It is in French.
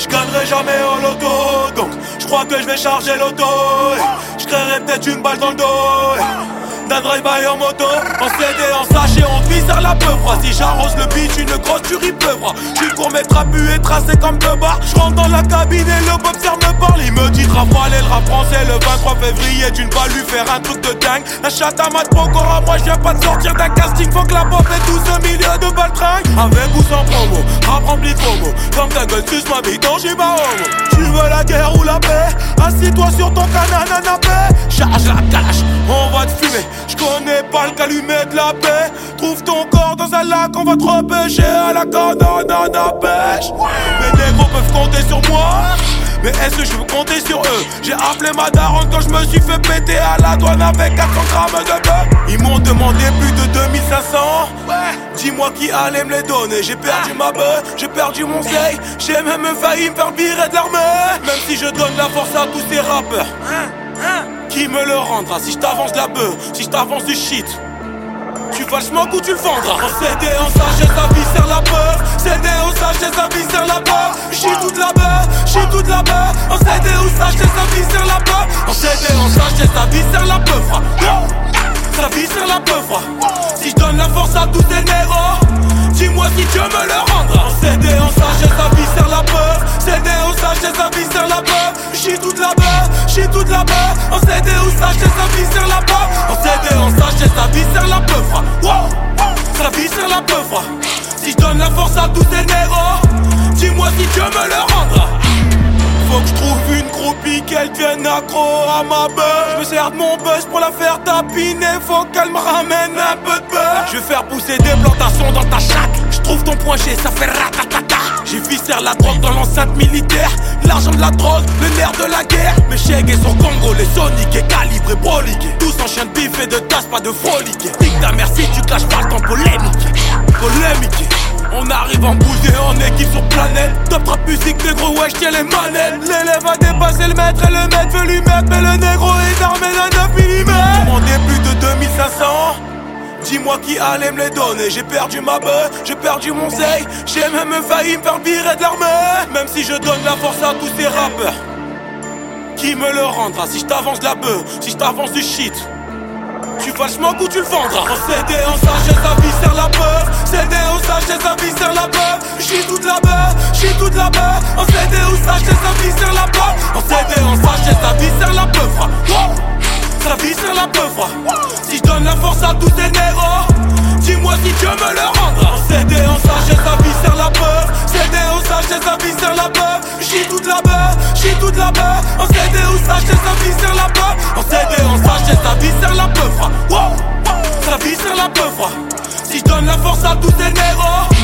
Je gagnerai jamais au loto, donc je crois que je vais charger l'auto. Je créerai peut-être une balle dans le dos d'un drive-by en moto En CD, en sachet, on vise à la peu froid Si j'arrose le beach, une grosse tuerie pleuvra J'suis pour mettre à et tracé comme deux barres J'rentre dans la cabine et le boxer me parle Il me dit de rafaler le rap français le 23 février. Tu ne vas lui faire un truc de dingue. La chatte à mat à moi je viens pas de sortir d'un casting. Faut que la pop ait tous un milieu de baltringue Avec ou sans promo, rap rempli de promo. Comme ta gueule, suce ma non j'y pas homo. Tu veux la guerre ou la paix? Assis-toi sur ton canapé On va te fumer. Je connais pas le calumet de la paix. Trouve ton corps dans un lac, on va te repêcher à la canne à pêche. Mes négros peuvent compter sur moi. Mais est-ce que je veux compter sur eux? J'ai appelé ma daronne quand je me suis fait péter à la douane avec 400 grammes de Ils m'ont demandé plus de 2500 Dis-moi qui allait me les donner. J'ai perdu ma bœuf, j'ai perdu mon seil J'ai même failli me faire virer de l'armée. Même si je donne la force à tous ces rappeurs qui me le rendra si je t'avance la bœuf, si je t'avance du shit? Tu vas le ou tu le vendras? En CD, en sagesse, sa vie sert la peur CD, en sagesse, sa vie sert la peur J'suis toute la peur, j'suis toute la peur En CD, ou sagesse, sa vie sert la peur En CD, en sagesse, sa vie sert la peur Sa vie sert la peur Si je donne la force à tous tes négros Dis-moi si Dieu me le rendra. En CD, en sagesse, sa vie sert la peur CD, en sagesse, sa j'suis toute la peur En CD, ou sa vie sert la peur En CD, en sagesse, sa vie sert la peur Wow, sa vie sert la peur Si je donne la force à tous tes négros Dis-moi si Dieu me le rendra faut que je trouve une groupie qu'elle vienne accro à ma buzz. Je me sers de mon buzz pour la faire tapiner. Faut qu'elle me ramène un peu de beurre. Je vais faire pousser des plantations dans ta chatte. Je trouve ton point G, ça fait ratatata. J'ai viscère la drogue dans l'enceinte militaire. L'argent de la drogue, le nerf de la guerre. Mes chèques sont Congo, les Sonic et calibrés broliqués. Tous en chien de bif et de tasse, pas de folie. Tic ta merci, tu caches pas le temps polémique. Polémique. On arrive en bousée en équipe sur planète Top trap musique, négro, ouais j'tiens les manettes L'élève a dépassé le maître et le maître veut lui mettre Mais le négro est armé d'un Dis-moi qui allait me les donner. J'ai perdu ma bœuf, j'ai perdu mon seil J'ai même failli me faire virer de l'armée. Même si je donne la force à tous ces rappeurs. Qui me le rendra si je t'avance la bœuf Si je t'avance du shit? Tu vas le ou tu le vendras? En CD, en sagesse, sa vie sert la peur CD, en sagesse, sa vie sert la peur J'suis toute la peur, j'suis toute la peur En CD, ou sagesse, sa vie sert la peur En CD, en sagesse, sa vie sert la peur Sa vie sert la peur Dieu me le rendra Cédé en sachet, sa vie sert la peur Cédé en sachet, sa vie sert la peur J'y toute la peur, j'y toute la peur. En cédé ou sa vie sert la peur. En cédé en sachet, sa vie sert la peur. Wow, sa vie sert la peur. Si je donne la force à tous ces négros.